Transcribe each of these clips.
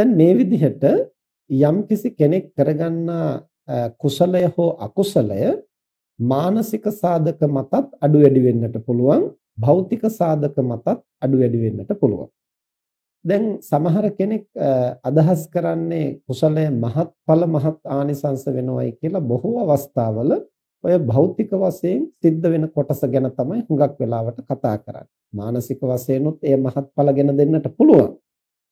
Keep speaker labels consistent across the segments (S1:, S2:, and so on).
S1: දැන් මේ විදිහට යම්කිසි කෙනෙක් කරගන්නා කුසලය හෝ අකුසලය මානසික සාධක මතත් අඩු වැඩි වෙන්නට පුළුවන් භෞතික සාධක මතත් අඩු වැඩි වෙන්නට පුළුවන් දැන් සමහර කෙනෙක් අදහස් කරන්නේ කුසලය මහත්ඵල මහත් ආනිසංස වෙනවයි කියලා බොහෝ අවස්ථාවල ඔය භෞතික වශයෙන් සිද්ධ වෙන කොටස ගැන තමයි හුඟක් වෙලාවට කතා කරන්නේ. මානසික වශයෙන්ුත් ඒ මහත්ඵල ගැන දෙන්නට පුළුවන්.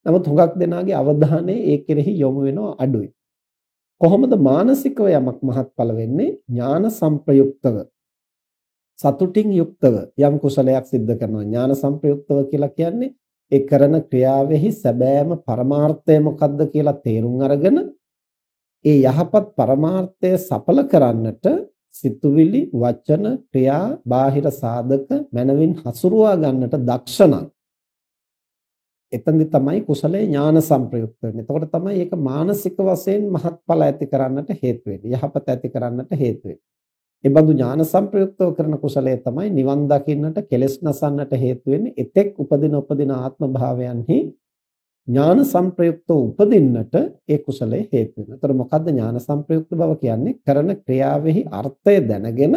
S1: නමුත් හුඟක් දෙනාගේ අවධානය ඒ කෙරෙහි යොමු වෙනවා අඩුයි. කොහොමද මානසිකව යමක් මහත්ඵල වෙන්නේ? ඥාන සංප්‍රයුක්තව. සතුටින් යුක්තව යම් කුසලයක් සිද්ධ කරනවා. ඥාන සංප්‍රයුක්තව කියලා කියන්නේ ඒ කරන ක්‍රියාවෙහි සැබෑම පරමාර්ථය මොකක්ද කියලා තේරුම් අරගෙන ඒ යහපත් පරමාර්ථය සඵල කරන්නට සිතුවිලි වචන ක්‍රියා බාහිර සාධක මනවින් හසුරුවා ගන්නට දක්ෂණං එතෙන්දි තමයි කුසලයේ ඥාන සංප්‍රයුක්ත වෙන්නේ. එතකොට තමයි ඒක මානසික වශයෙන් මහත්ඵල ඇති කරන්නට හේතු වෙන්නේ. යහපත ඇති කරන්නට හේතු වෙන්නේ. ඒ බඳු ඥාන සංප්‍රයුක්තව කරන කුසලය තමයි නිවන් දකින්නට කෙලෙස් නසන්නට හේතු වෙන්නේ. එතෙක් උපදින උපදින ආත්ම භාවයන්හි ඥාන සංප්‍රයුක්තව උපදින්නට ඒ කුසලයේ හේතු වෙනවා. ඒතර මොකද්ද ඥාන සංප්‍රයුක්ත බව කියන්නේ? කරන ක්‍රියාවෙහි අර්ථය දැනගෙන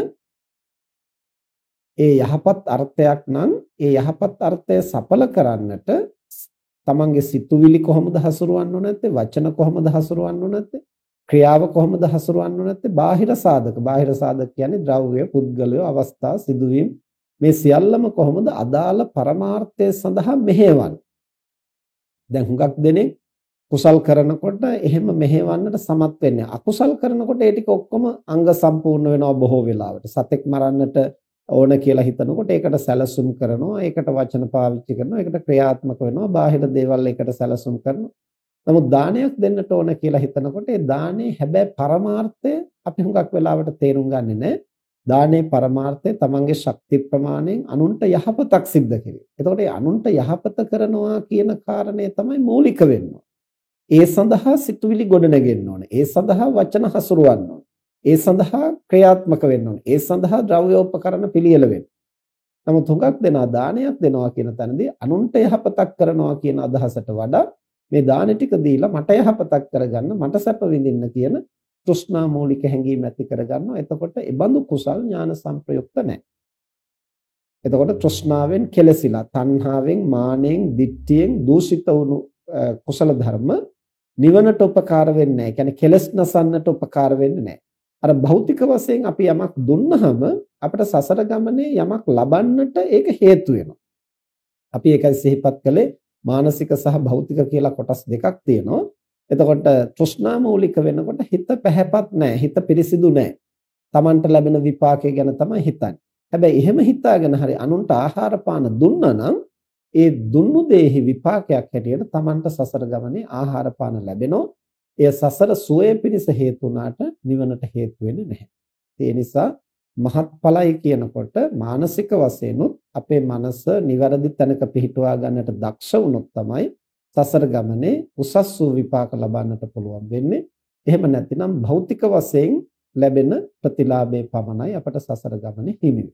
S1: ඒ යහපත් අර්ථයක් නම් ඒ යහපත් අර්ථය සඵල කරන්නට තමන්ගේ සිතුවිලි කොහොමද හසුරවන්න ඕන නැත්තේ? වචන කොහොමද හසුරවන්න ඕන නැත්තේ? ක්‍රියාව කොහොමද හසුරවන්න ඕන නැත්තේ? බාහිර සාධක. බාහිර සාධක කියන්නේ ද්‍රව්‍ය පුද්ගලය අවස්ථා සිදුවීම්. මේ සියල්ලම කොහොමද අදාළ පරමාර්ථය සඳහා මෙහෙවන්නේ? දැන් හුඟක් දෙනෙක් කුසල් කරනකොට එහෙම මෙහෙවන්නට සමත් වෙන්නේ. අකුසල් කරනකොට ඒ ටික ඔක්කොම අංග සම්පූර්ණ වෙනවා බොහෝ වෙලාවට. සතෙක් මරන්නට ඕන කියලා හිතනකොට ඒකට සැලසුම් කරනවා ඒකට වචන පාවිච්චි කරනවා ඒකට ක්‍රියාත්මක වෙනවා බාහිර දේවල් ඒකට සැලසුම් කරනවා නමුත් දානයක් දෙන්නට ඕන කියලා හිතනකොට ඒ දානේ හැබැයි පරමාර්ථය අපි හුඟක් වෙලාවට තේරුම් ගන්නේ නැහැ දානේ පරමාර්ථය තමන්ගේ ශක්ති ප්‍රමාණයෙන් අනුන්ට යහපතක් සිද්ධ කිරීම. එතකොට ඒ අනුන්ට යහපත කරනවා කියන කාරණය තමයි මූලික වෙන්නේ. ඒ සඳහා සිතුවිලි ගොඩනගෙන්න ඕනේ. ඒ සඳහා වචන හසුරවන්න ඕනේ. ඒ සඳහා ක්‍රියාත්මක වෙන්න ඕනේ. ඒ සඳහා ද්‍රව්‍යෝපකරණ පිළියෙල වෙන්න. නමුත් හුඟක් දෙනා දානයක් දෙනවා කියන තැනදී අනුන්ට යහපතක් කරනවා කියන අදහසට වඩා මේ දාන ටික දීලා මට යහපතක් කරගන්න මට සැප විඳින්න කියන තෘෂ්ණා මූලික හැඟීම් ඇති කරගන්නවා. එතකොට ඒ බඳු කුසල් ඥාන සංප්‍රයුක්ත නැහැ. එතකොට තෘෂ්ණාවෙන් කෙලසිලා, තණ්හාවෙන්, මානෙන්, දිට්ඨියෙන් දූෂිත වුණු කුසල ධර්ම නිවනට උපකාර වෙන්නේ නැහැ. ඒ කියන්නේ කෙලස් නසන්නට උපකාර වෙන්නේ නැහැ. අර භෞතික වශයෙන් අපි යමක් දුන්නහම අපිට සසර ගමනේ යමක් ලබන්නට ඒක හේතු වෙනවා. අපි ඒකයි සිහිපත් කළේ මානසික සහ භෞතික කියලා කොටස් දෙකක් තියෙනවා. එතකොට තෘෂ්ණා මූලික වෙනකොට හිත පැහැපත් නැහැ. හිත පිරිසිදු නැහැ. Tamanට ලැබෙන විපාකය ගැන තමයි හිතන්නේ. හැබැයි එහෙම හිතාගෙන හරි අනුන්ට ආහාර පාන දුන්නා නම් ඒ දුන්නු දෙහි විපාකයක් හැටියට Tamanට සසර ගමනේ ආහාර පාන ලැබෙනවා. එය සසර සුවය පිණිස හේතු වුණාට නිවනට හේතු වෙන්නේ නැහැ. ඒ නිසා මහත්ඵලයි කියනකොට මානසික වශයෙන්ුත් අපේ මනස નિවරදි තැනක පිහිටුවා ගන්නට දක්ෂ වුණොත් තමයි සසර ගමනේ උසස් වූ විපාක ලබන්නට පුළුවන් වෙන්නේ. එහෙම නැතිනම් භෞතික වශයෙන් ලැබෙන ප්‍රතිලාභයේ පමණයි අපට සසර ගමනේ හිමි